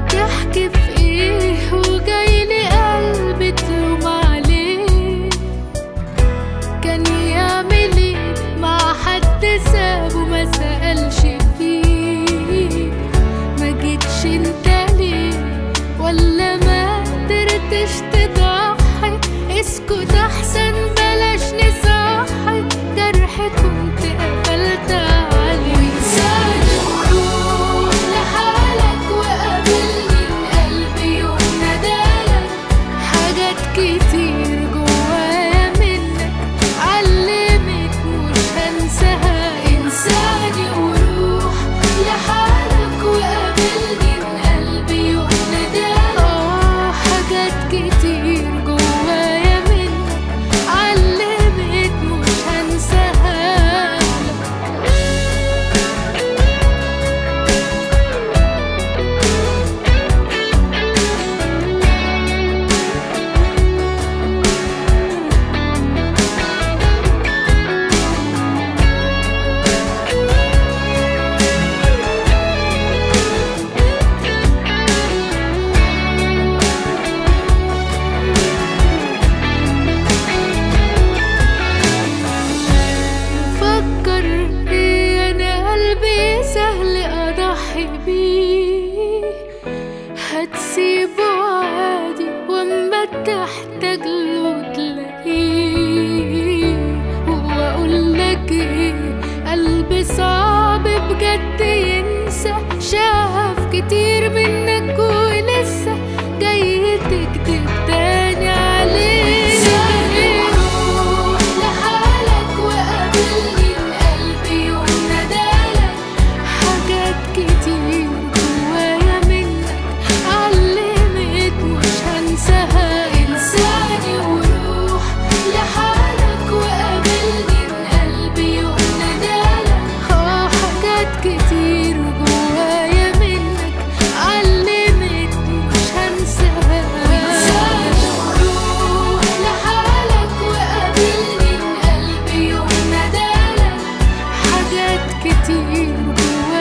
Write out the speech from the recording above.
بتحكي في إيه؟ وجايلي قلبي تلوم عليه. كان يعمل إيه مع حد سابه ما سألش فيه. ما أنت ليه؟ ولا ما تضحي؟ اسكت أحسن بلاش نصحي جرح كنت قبل sweetie. كتير من que te